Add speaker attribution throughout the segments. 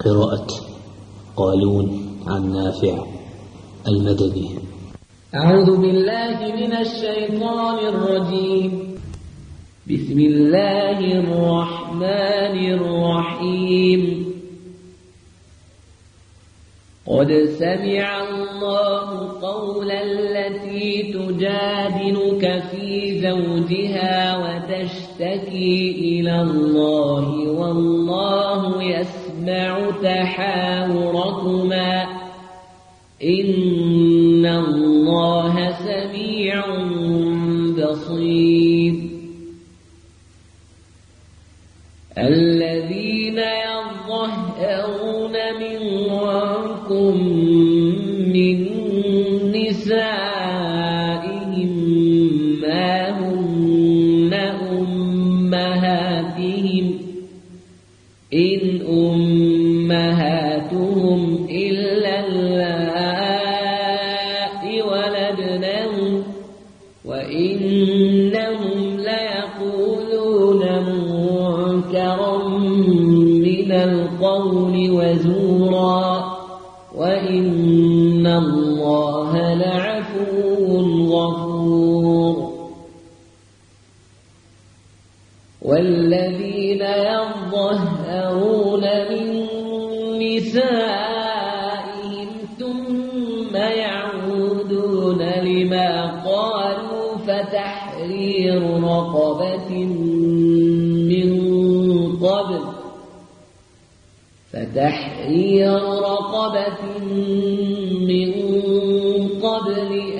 Speaker 1: قراءة قالون عن نافع المدني أعوذ بالله من الشيطان الرجيم بسم الله الرحمن الرحيم قد سمع الله قول التي تجادلك في زوجها وتشتكي إلى الله والله يسمع تحاوركما إن الله سميع بصير الذين يظهرون منكم ينظرون لما قالوا فتحرير رقبة من قبل فتحرير رقبة من قبل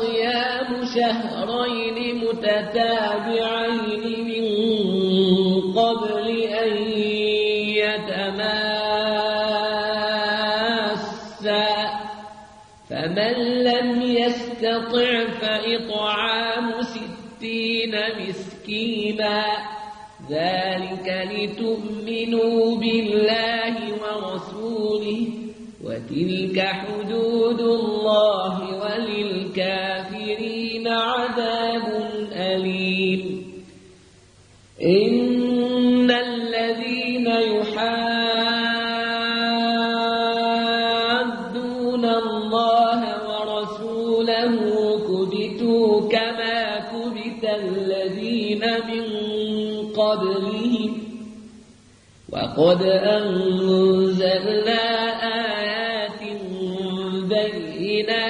Speaker 1: صيام شهرين متتابعين من قبل أن يتماسا فمن لم يستطع فإطعام ستين مسكينا ذلك لتؤمنوا بالله ورسوله وتلك حدود الله وقد أنزلنا آيات بينات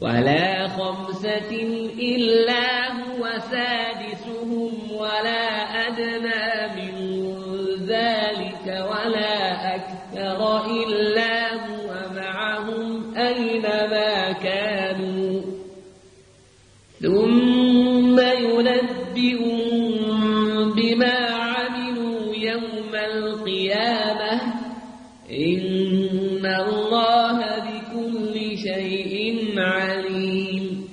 Speaker 1: ولا خمسة إلا هو سادس عليم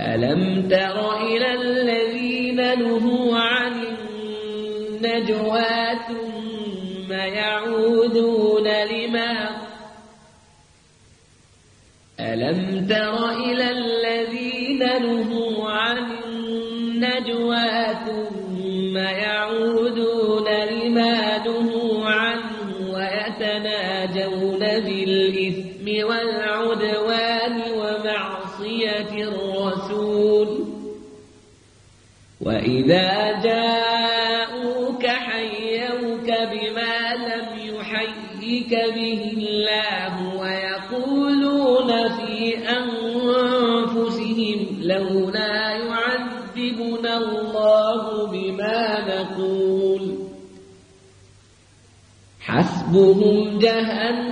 Speaker 1: ألم تر إلى الذين نهوا عن النجوى ثم يعودون لما ألم تر إلى بالإثم الإثم والعدوان ومعصية الرسول وإذا جاءوك حيوك بما لم يحيك به الله ويقولون في أنفسهم لولا يعذبنا الله بما نقول حسبهم جهنم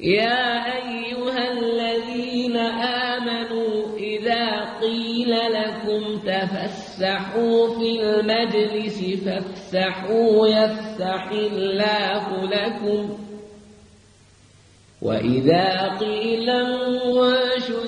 Speaker 1: يا أيها الذين آمنوا إذا قيل لكم تفسحوا في المجلس فافسحوا يفسح الله لكم وإذا قيل انشروا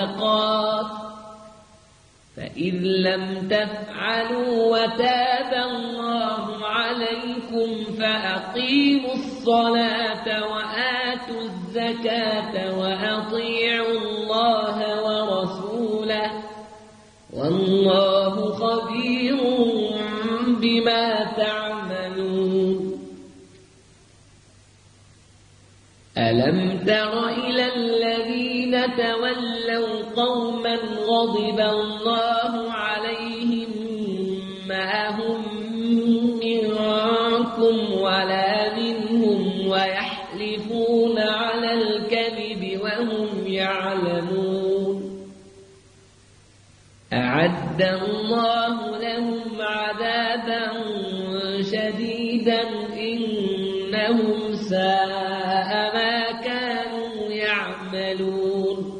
Speaker 1: فسقات فإن لم تفعلوا وتاب الله عليكم فأقيموا الصلاة وآتوا الزكاة وأطيعوا الله ورسوله والله خبير بما تعملون ألم تر غضب الله عليهم ما هم منكم ولا منهم ويحلفون على الكذب وهم يعلمون أعد الله لهم عذابا شديدا إنهم ساء ما كانوا يعملون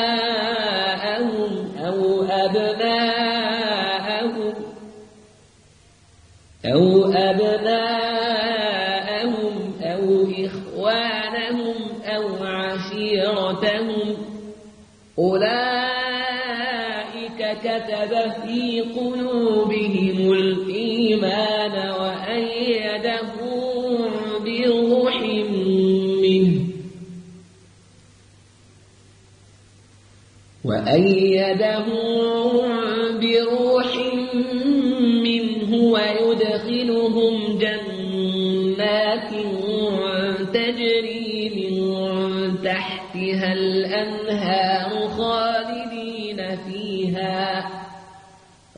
Speaker 1: في قلوبهم الإيمان وأيدهم بروح منه وأيدهم بروح منه ويدخلهم جنات تجري من تحتها الأنهار خالدين فيها